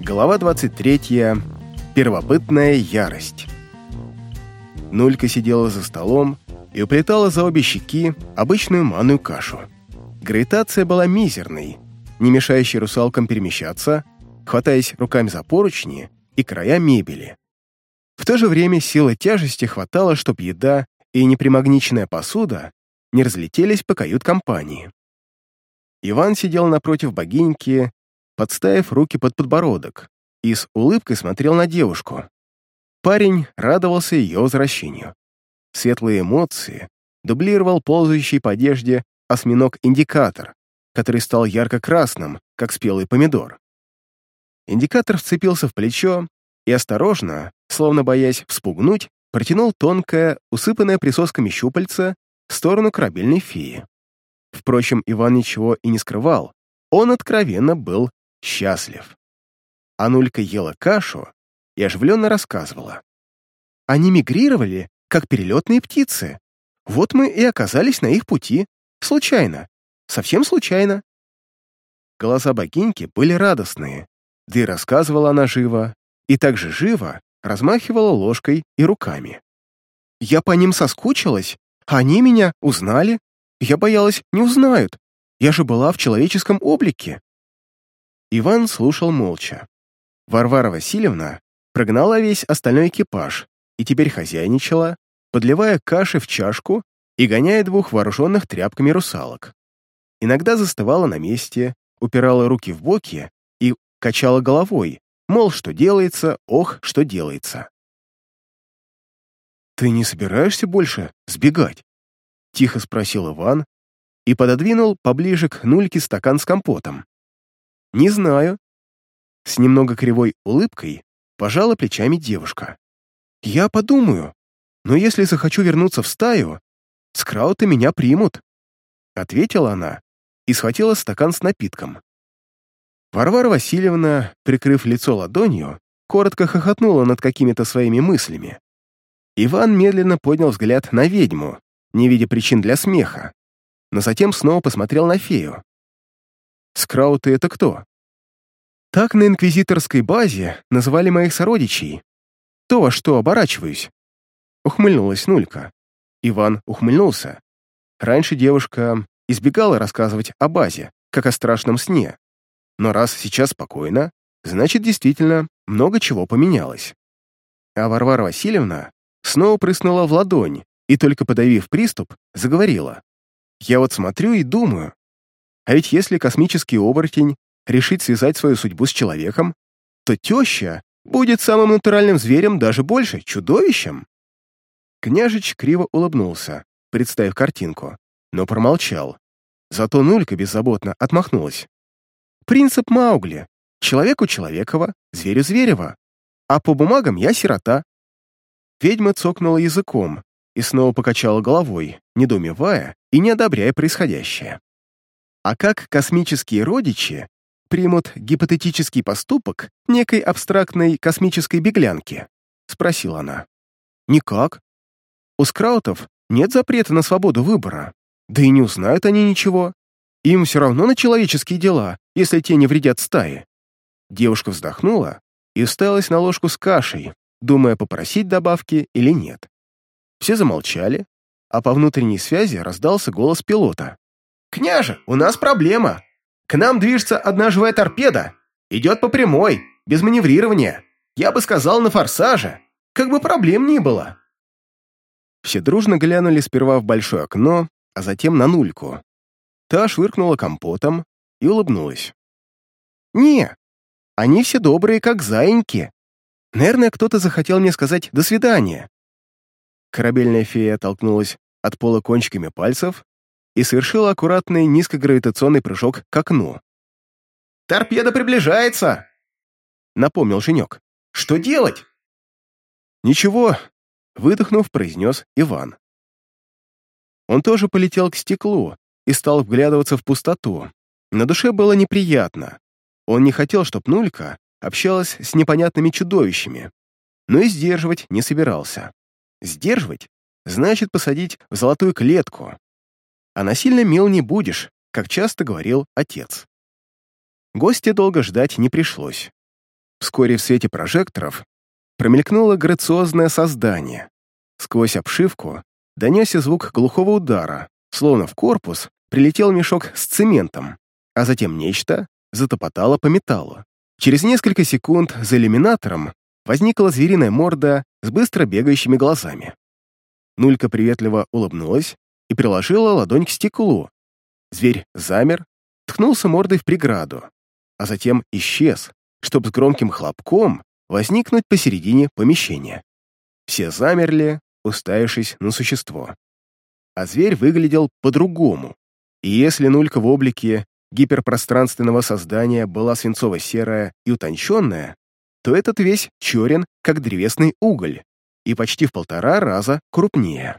Глава 23. Первобытная ярость. Нулька сидела за столом и уплетала за обе щеки обычную манную кашу. Гравитация была мизерной, не мешающей русалкам перемещаться, хватаясь руками за поручни и края мебели. В то же время силы тяжести хватало, чтобы еда и непримагниченная посуда не разлетелись по кают-компании. Иван сидел напротив богиньки, подставив руки под подбородок, и с улыбкой смотрел на девушку. Парень радовался ее возвращению. Светлые эмоции дублировал ползающий по одежде осьминог-индикатор, который стал ярко-красным, как спелый помидор. Индикатор вцепился в плечо и осторожно, словно боясь вспугнуть, протянул тонкое, усыпанное присосками щупальце в сторону корабельной феи. Впрочем, Иван ничего и не скрывал, он откровенно был счастлив. Анулька ела кашу и оживленно рассказывала. Они мигрировали, как перелетные птицы. Вот мы и оказались на их пути. Случайно. Совсем случайно. Глаза богиньки были радостные, да и рассказывала она живо, и также живо размахивала ложкой и руками. Я по ним соскучилась, а они меня узнали. Я боялась, не узнают. Я же была в человеческом облике. Иван слушал молча. Варвара Васильевна прогнала весь остальной экипаж и теперь хозяйничала, подливая каши в чашку и гоняя двух вооруженных тряпками русалок. Иногда застывала на месте, упирала руки в боки и качала головой, мол, что делается, ох, что делается. «Ты не собираешься больше сбегать?» — тихо спросил Иван и пододвинул поближе к нульке стакан с компотом. «Не знаю». С немного кривой улыбкой пожала плечами девушка. «Я подумаю, но если захочу вернуться в стаю, скрауты меня примут», ответила она и схватила стакан с напитком. Варвара Васильевна, прикрыв лицо ладонью, коротко хохотнула над какими-то своими мыслями. Иван медленно поднял взгляд на ведьму, не видя причин для смеха, но затем снова посмотрел на фею. Скрауты — это кто? Так на инквизиторской базе называли моих сородичей. То, во что оборачиваюсь. Ухмыльнулась Нулька. Иван ухмыльнулся. Раньше девушка избегала рассказывать о базе, как о страшном сне. Но раз сейчас спокойно, значит, действительно, много чего поменялось. А Варвара Васильевна снова прыснула в ладонь и, только подавив приступ, заговорила. «Я вот смотрю и думаю, а ведь если космический оборотень решит связать свою судьбу с человеком, то теща будет самым натуральным зверем даже больше, чудовищем. Княжич криво улыбнулся, представив картинку, но промолчал. Зато Нулька беззаботно отмахнулась. Принцип Маугли. Человеку человекова, зверю зверева. А по бумагам я сирота. Ведьма цокнула языком и снова покачала головой, недоумевая и не одобряя происходящее. А как космические родичи примут гипотетический поступок некой абстрактной космической беглянки? Спросила она. Никак. У скраутов нет запрета на свободу выбора. Да и не узнают они ничего. Им все равно на человеческие дела, если те не вредят стае. Девушка вздохнула и уставилась на ложку с кашей, думая, попросить добавки или нет. Все замолчали, а по внутренней связи раздался голос пилота. «Княже, у нас проблема. К нам движется одна живая торпеда. Идет по прямой, без маневрирования. Я бы сказал, на форсаже. Как бы проблем ни было». Все дружно глянули сперва в большое окно, а затем на нульку. Та швыркнула компотом и улыбнулась. «Не, они все добрые, как заиньки. Наверное, кто-то захотел мне сказать «до свидания». Корабельная фея оттолкнулась от пола кончиками пальцев и совершила аккуратный низкогравитационный прыжок к окну. «Торпеда приближается!» — напомнил Женек. «Что делать?» «Ничего», — выдохнув, произнес Иван. Он тоже полетел к стеклу и стал вглядываться в пустоту. На душе было неприятно. Он не хотел, чтобы Нулька общалась с непонятными чудовищами, но и сдерживать не собирался. Сдерживать значит посадить в золотую клетку, а насильно мил не будешь, как часто говорил отец. Гостя долго ждать не пришлось. Вскоре в свете прожекторов промелькнуло грациозное создание. Сквозь обшивку донесся звук глухого удара, словно в корпус прилетел мешок с цементом, а затем нечто затопотало по металлу. Через несколько секунд за иллюминатором возникла звериная морда с быстро бегающими глазами. Нулька приветливо улыбнулась и приложила ладонь к стеклу. Зверь замер, ткнулся мордой в преграду, а затем исчез, чтобы с громким хлопком возникнуть посередине помещения. Все замерли, уставившись на существо. А зверь выглядел по-другому. И если нулька в облике гиперпространственного создания была свинцово-серая и утонченная, то этот весь черен, как древесный уголь, и почти в полтора раза крупнее.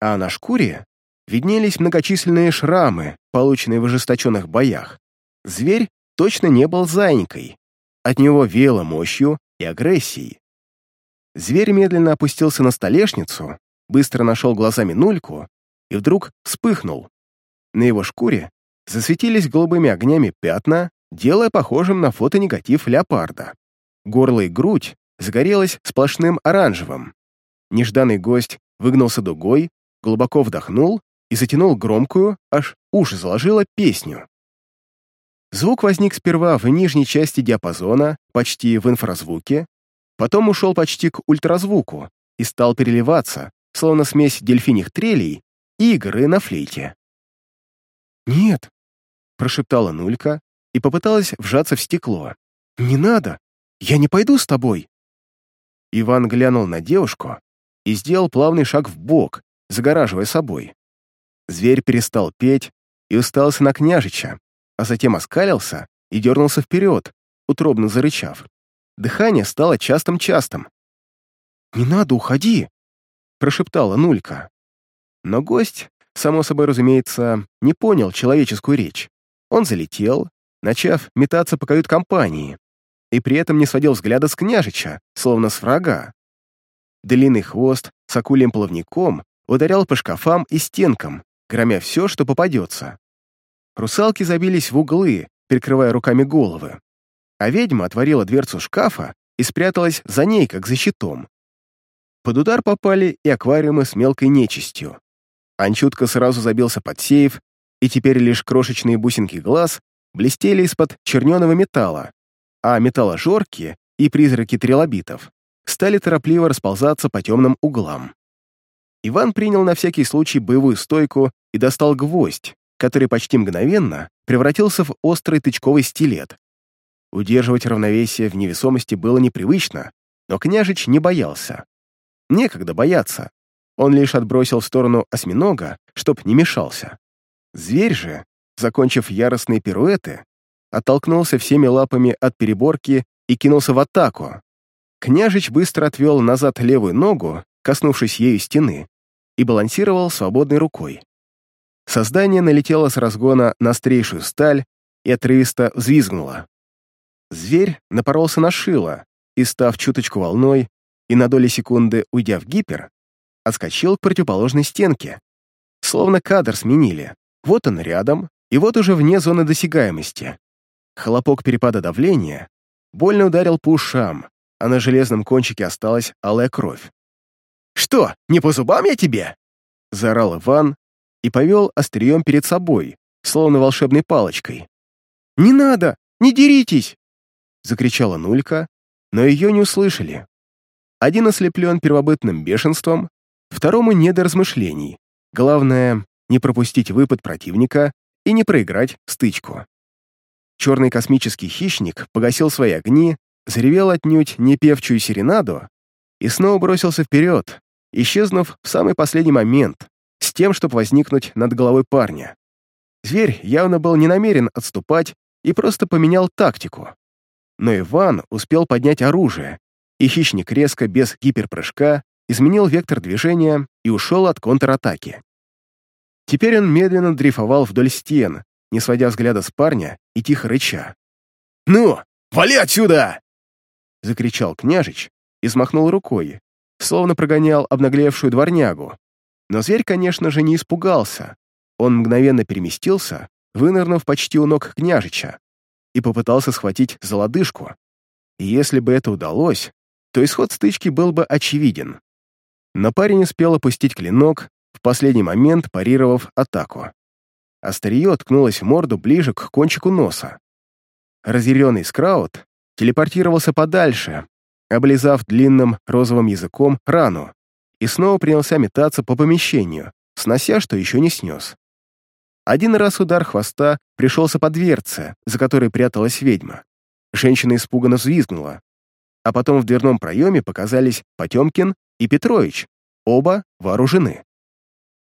А на шкуре виднелись многочисленные шрамы, полученные в ожесточенных боях. Зверь точно не был заинькой. От него веяло мощью и агрессией. Зверь медленно опустился на столешницу, быстро нашел глазами нульку и вдруг вспыхнул. На его шкуре засветились голубыми огнями пятна, делая похожим на фотонегатив леопарда. Горло и грудь загорелось сплошным оранжевым. Нежданный гость выгнулся дугой, глубоко вдохнул и затянул громкую, аж уши заложило, песню. Звук возник сперва в нижней части диапазона, почти в инфразвуке, потом ушел почти к ультразвуку и стал переливаться, словно смесь дельфиних трелей и игры на флейте. «Нет», — прошептала Нулька и попыталась вжаться в стекло. «Не надо! Я не пойду с тобой!» Иван глянул на девушку и сделал плавный шаг в бок, загораживая собой. Зверь перестал петь и устался на княжича, а затем оскалился и дернулся вперед, утробно зарычав. Дыхание стало частым-частым. «Не надо, уходи!» — прошептала Нулька. Но гость, само собой разумеется, не понял человеческую речь. Он залетел, начав метаться по кают-компании, и при этом не сводил взгляда с княжича, словно с врага. Длинный хвост с акульим плавником ударял по шкафам и стенкам, громя все, что попадется. Русалки забились в углы, прикрывая руками головы, а ведьма отворила дверцу шкафа и спряталась за ней, как за щитом. Под удар попали и аквариумы с мелкой нечистью. Анчутка сразу забился под сейф, и теперь лишь крошечные бусинки глаз блестели из-под черненого металла, а металложорки и призраки трилобитов стали торопливо расползаться по темным углам. Иван принял на всякий случай боевую стойку и достал гвоздь, который почти мгновенно превратился в острый тычковый стилет. Удерживать равновесие в невесомости было непривычно, но княжич не боялся. Некогда бояться. Он лишь отбросил в сторону осьминога, чтоб не мешался. Зверь же, закончив яростные пируэты, оттолкнулся всеми лапами от переборки и кинулся в атаку. Княжич быстро отвел назад левую ногу, коснувшись ею стены, и балансировал свободной рукой. Создание налетело с разгона на острейшую сталь и отрывисто взвизгнуло. Зверь напоролся на шило и, став чуточку волной и на доли секунды уйдя в гипер, отскочил к противоположной стенке. Словно кадр сменили. Вот он рядом, и вот уже вне зоны досягаемости. Хлопок перепада давления больно ударил по ушам, а на железном кончике осталась алая кровь. «Что, не по зубам я тебе?» — заорал Иван и повел острием перед собой, словно волшебной палочкой. «Не надо! Не деритесь!» — закричала Нулька, но ее не услышали. Один ослеплен первобытным бешенством, второму не до размышлений. Главное — не пропустить выпад противника и не проиграть стычку. Черный космический хищник погасил свои огни, заревел отнюдь не певчую серенаду и снова бросился вперед, исчезнув в самый последний момент, с тем, чтобы возникнуть над головой парня. Зверь явно был не намерен отступать и просто поменял тактику. Но Иван успел поднять оружие, и хищник резко, без гиперпрыжка, изменил вектор движения и ушел от контратаки. Теперь он медленно дрейфовал вдоль стен, не сводя взгляда с парня и тихо рыча. «Ну, вали отсюда!» — закричал княжич и смахнул рукой, словно прогонял обнаглевшую дворнягу. Но зверь, конечно же, не испугался. Он мгновенно переместился, вынырнув почти у ног княжича, и попытался схватить за лодыжку. и если бы это удалось, то исход стычки был бы очевиден. Но парень успел опустить клинок, в последний момент парировав атаку. Острие ткнулось в морду ближе к кончику носа. Разъяренный Скраут телепортировался подальше, облизав длинным розовым языком рану, и снова принялся метаться по помещению, снося, что еще не снес. Один раз удар хвоста пришелся по дверце, за которой пряталась ведьма. Женщина испуганно взвизгнула. А потом в дверном проеме показались Потемкин и Петрович, оба вооружены.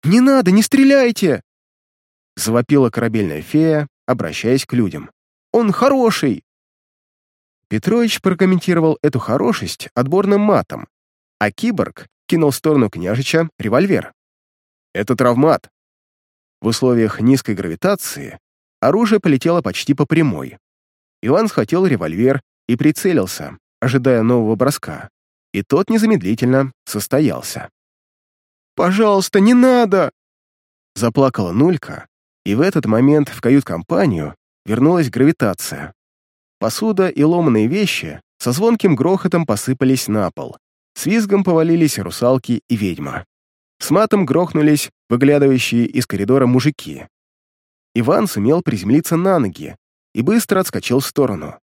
«Не надо, не стреляйте!» Завопила корабельная фея, обращаясь к людям. «Он хороший!» Петрович прокомментировал эту хорошесть отборным матом, а киборг кинул в сторону княжича револьвер. «Это травмат». В условиях низкой гравитации оружие полетело почти по прямой. Иван схватил револьвер и прицелился, ожидая нового броска, и тот незамедлительно состоялся. «Пожалуйста, не надо!» Заплакала Нулька, и в этот момент в кают-компанию вернулась гравитация. Посуда и ломаные вещи со звонким грохотом посыпались на пол. С визгом повалились русалки и ведьма. С матом грохнулись выглядывающие из коридора мужики. Иван сумел приземлиться на ноги и быстро отскочил в сторону.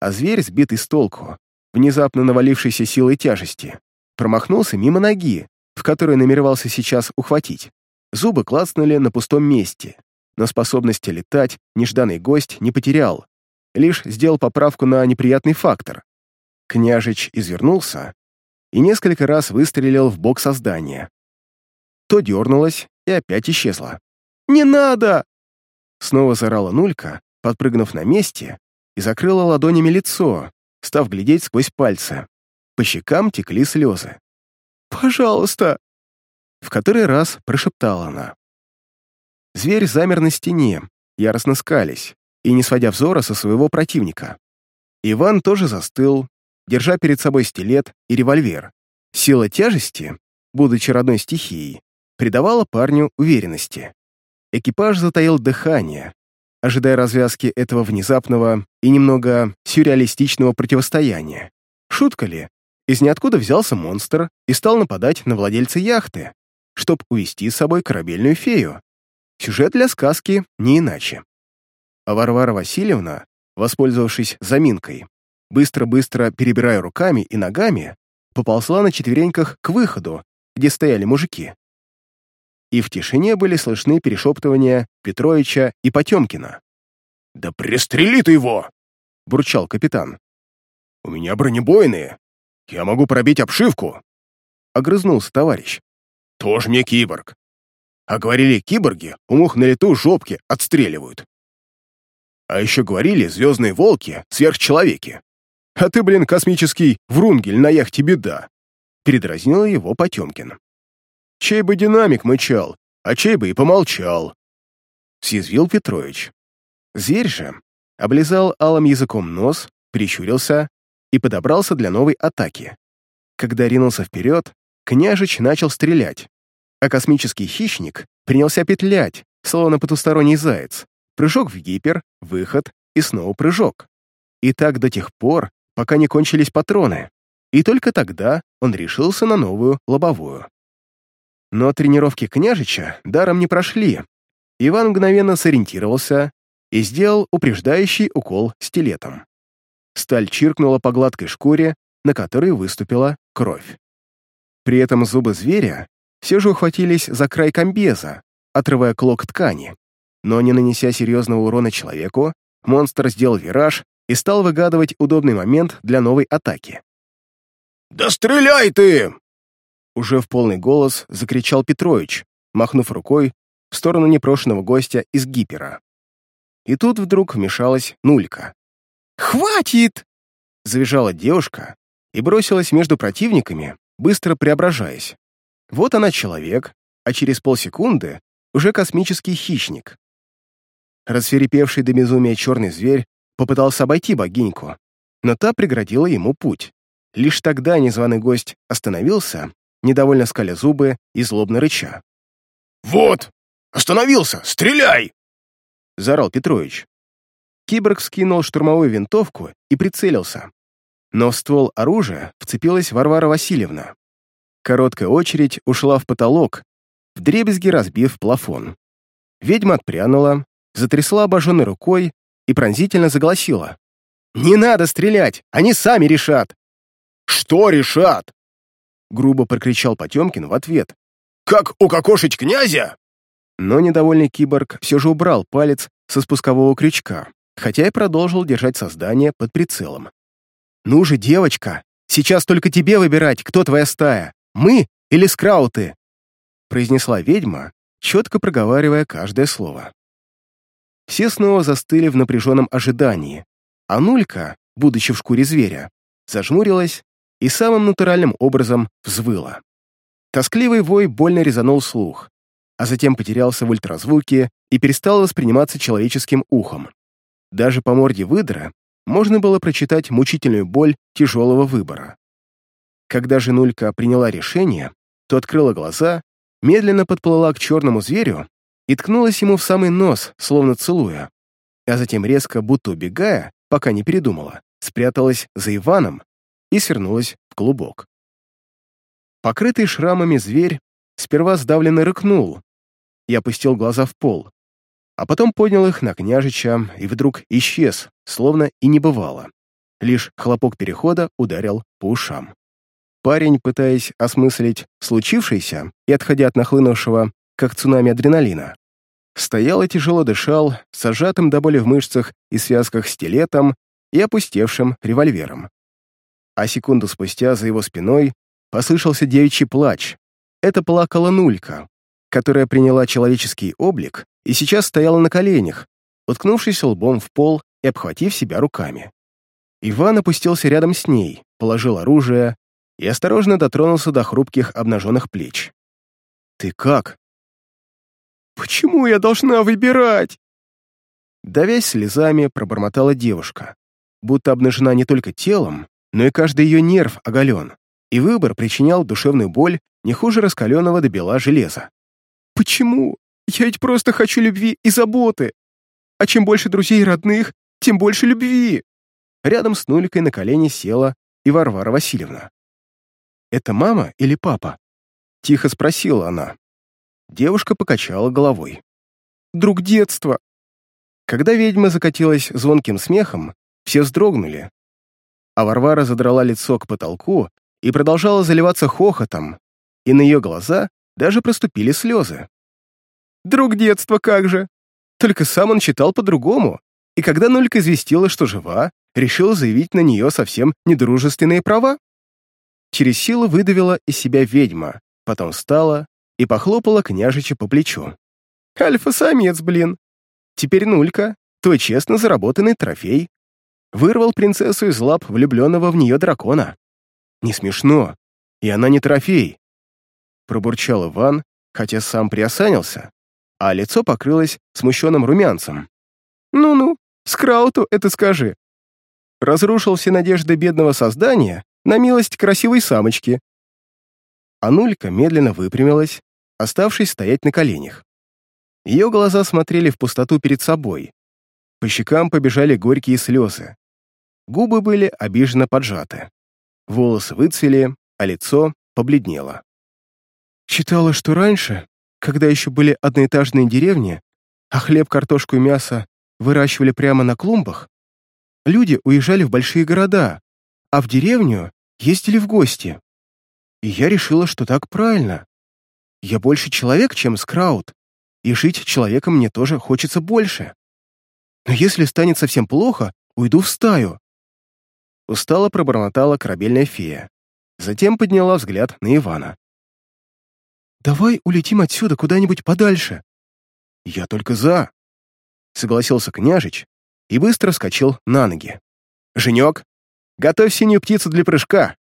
А зверь, сбитый с толку, внезапно навалившейся силой тяжести, промахнулся мимо ноги, в которую намеревался сейчас ухватить. Зубы клацнули на пустом месте, но способности летать нежданный гость не потерял, лишь сделал поправку на неприятный фактор. Княжич извернулся и несколько раз выстрелил в бок создания. То дернулось и опять исчезло. «Не надо!» Снова заорала Нулька, подпрыгнув на месте, и закрыла ладонями лицо, став глядеть сквозь пальцы. По щекам текли слезы. «Пожалуйста!» В который раз прошептала она. Зверь замер на стене, яростно скались, и не сводя взора со своего противника. Иван тоже застыл, держа перед собой стилет и револьвер. Сила тяжести, будучи родной стихией, придавала парню уверенности. Экипаж затаил дыхание, ожидая развязки этого внезапного и немного сюрреалистичного противостояния. Шутка ли? Из ниоткуда взялся монстр и стал нападать на владельца яхты, чтобы увести с собой корабельную фею. Сюжет для сказки не иначе. А Варвара Васильевна, воспользовавшись заминкой, быстро-быстро перебирая руками и ногами, поползла на четвереньках к выходу, где стояли мужики. И в тишине были слышны перешептывания Петровича и Потемкина. «Да пристрели ты его!» — бурчал капитан. «У меня бронебойные. Я могу пробить обшивку!» — огрызнулся товарищ. «Тоже мне киборг. А говорили, киборги у мух на лету жопки отстреливают. А еще говорили, звездные волки — сверхчеловеки. А ты, блин, космический врунгель на яхте беда. Передразнил его Потемкин. Чей бы динамик мычал, а чей бы и помолчал. Съязвил Петрович. Зверь же облизал алым языком нос, прищурился и подобрался для новой атаки. Когда ринулся вперед, княжич начал стрелять, а космический хищник принялся петлять, словно потусторонний заяц. Прыжок в гипер, выход и снова прыжок. И так до тех пор, пока не кончились патроны, и только тогда он решился на новую лобовую. Но тренировки княжича даром не прошли. Иван мгновенно сориентировался и сделал упреждающий укол стилетом. Сталь чиркнула по гладкой шкуре, на которой выступила кровь. При этом зубы зверя все же ухватились за край комбеза, отрывая клок ткани. Но не нанеся серьезного урона человеку, монстр сделал вираж и стал выгадывать удобный момент для новой атаки. «Да стреляй ты!» Уже в полный голос закричал Петрович, махнув рукой в сторону непрошенного гостя из гипера. И тут вдруг вмешалась Нулька. «Хватит!» — завизжала девушка и бросилась между противниками, быстро преображаясь. Вот она человек, а через полсекунды уже космический хищник. Расферепевший до безумия черный зверь попытался обойти богиньку, но та преградила ему путь. Лишь тогда незваный гость остановился, недовольно скаля зубы и злобно рыча. «Вот! Остановился! Стреляй!» — заорал Петрович. Киборг скинул штурмовую винтовку и прицелился. но в ствол оружия вцепилась Варвара Васильевна. Короткая очередь ушла в потолок, вдребезги разбив плафон. Ведьма отпрянула, затрясла обожженной рукой и пронзительно загласила. «Не надо стрелять! Они сами решат!» «Что решат?» Грубо прокричал Потемкин в ответ. «Как укокошить князя?» Но недовольный киборг все же убрал палец со спускового крючка, хотя и продолжил держать создание под прицелом. «Ну же, девочка, сейчас только тебе выбирать, кто твоя стая, мы или скрауты?» произнесла ведьма, четко проговаривая каждое слово. Все снова застыли в напряженном ожидании, а Нулька, будучи в шкуре зверя, зажмурилась и самым натуральным образом взвыла. Тоскливый вой больно резанул слух, а затем потерялся в ультразвуке и перестал восприниматься человеческим ухом. Даже по морде выдра можно было прочитать мучительную боль тяжелого выбора. Когда же Нулька приняла решение, то открыла глаза, медленно подплыла к черному зверю и ткнулась ему в самый нос, словно целуя, а затем резко, будто убегая, пока не передумала, спряталась за Иваном и свернулась в клубок. Покрытый шрамами зверь сперва сдавленно рыкнул и опустил глаза в пол, а потом поднял их на княжича и вдруг исчез, словно и не бывало. Лишь хлопок перехода ударил по ушам. Парень, пытаясь осмыслить случившееся и отходя от нахлынувшего, как цунами адреналина, стоял и тяжело дышал, с сжатым до боли в мышцах и связках стилетом и опустевшим револьвером. А секунду спустя за его спиной послышался девичий плач. Это плакала Нулька, которая приняла человеческий облик и сейчас стояла на коленях, уткнувшись лбом в пол и обхватив себя руками. Иван опустился рядом с ней, положил оружие и осторожно дотронулся до хрупких обнаженных плеч. «Ты как?» «Почему я должна выбирать?» Давясь слезами, пробормотала девушка, будто обнажена не только телом, но и каждый ее нерв оголен, и выбор причинял душевную боль не хуже раскаленного до бела железа. «Почему? Я ведь просто хочу любви и заботы. А чем больше друзей и родных, тем больше любви». Рядом с Нуликой на колени села и Варвара Васильевна. «Это мама или папа?» — тихо спросила она. Девушка покачала головой. «Друг детства!» Когда ведьма закатилась звонким смехом, все вздрогнули, а Варвара задрала лицо к потолку и продолжала заливаться хохотом, и на ее глаза даже проступили слезы. «Друг детства, как же!» Только сам он читал по-другому, и когда Нолька известила, что жива, решил заявить на нее совсем недружественные права. Через силу выдавила из себя ведьма, потом встала и похлопала княжича по плечу. «Альфа-самец, блин! Теперь Нулька, твой честно заработанный трофей, вырвал принцессу из лап влюбленного в нее дракона. Не смешно, и она не трофей. Пробурчал Иван, хотя сам приосанился, а лицо покрылось смущенным румянцем. «Ну-ну, Скрауту это скажи». Разрушил все надежды бедного создания на милость красивой самочки. Анулька медленно выпрямилась, оставшись стоять на коленях. Ее глаза смотрели в пустоту перед собой. По щекам побежали горькие слезы. Губы были обиженно поджаты. Волосы выцвели, а лицо побледнело. Читала, что раньше, когда еще были одноэтажные деревни, а хлеб, картошку и мясо выращивали прямо на клумбах, люди уезжали в большие города, а в деревню ездили в гости. И я решила, что так правильно. Я больше человек, чем скраут, и жить человеком мне тоже хочется больше. Но если станет совсем плохо, уйду в стаю, Устало пробормотала корабельная фея. Затем подняла взгляд на Ивана. «Давай улетим отсюда куда-нибудь подальше». «Я только за», — согласился княжич и быстро вскочил на ноги. «Женек, готовь синюю птицу для прыжка».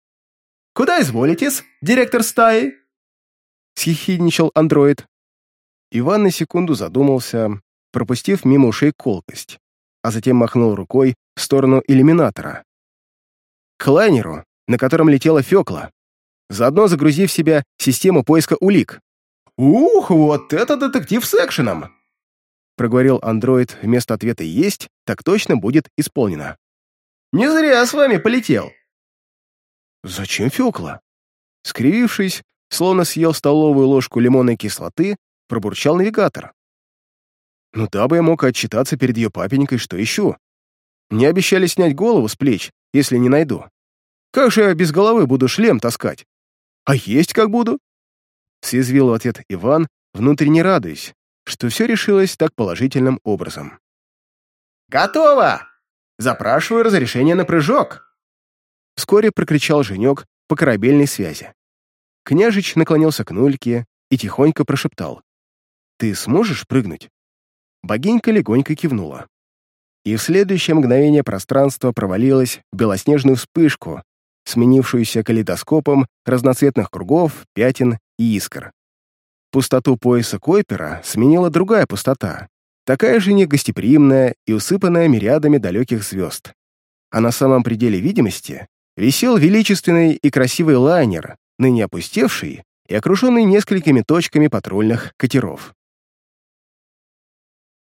«Куда изволитесь, директор стаи?» — съехидничал андроид. Иван на секунду задумался, пропустив мимо ушей колкость, а затем махнул рукой в сторону иллюминатора к лайнеру, на котором летела Фёкла, заодно загрузив в себя систему поиска улик. «Ух, вот это детектив с экшеном!» проговорил андроид вместо ответа «есть», так точно будет исполнено. «Не зря с вами полетел. Зачем Фёкла? Скривившись, словно съел столовую ложку лимонной кислоты, пробурчал навигатор. Ну, дабы я мог отчитаться перед ее папенькой, что ищу. Мне обещали снять голову с плеч, если не найду. Как же я без головы буду шлем таскать? А есть как буду? Съязвил в ответ Иван, внутренне радуясь, что все решилось так положительным образом. «Готово! Запрашиваю разрешение на прыжок!» Вскоре прокричал Женек по корабельной связи. Княжич наклонился к Нульке и тихонько прошептал. «Ты сможешь прыгнуть?» Богинька легонько кивнула. И в следующее мгновение пространство провалилось в белоснежную вспышку, сменившуюся калейдоскопом разноцветных кругов, пятен и искр. Пустоту пояса Койпера сменила другая пустота, такая же негостеприимная и усыпанная мириадами далеких звезд. А на самом пределе видимости висел величественный и красивый лайнер, ныне опустевший и окруженный несколькими точками патрульных катеров.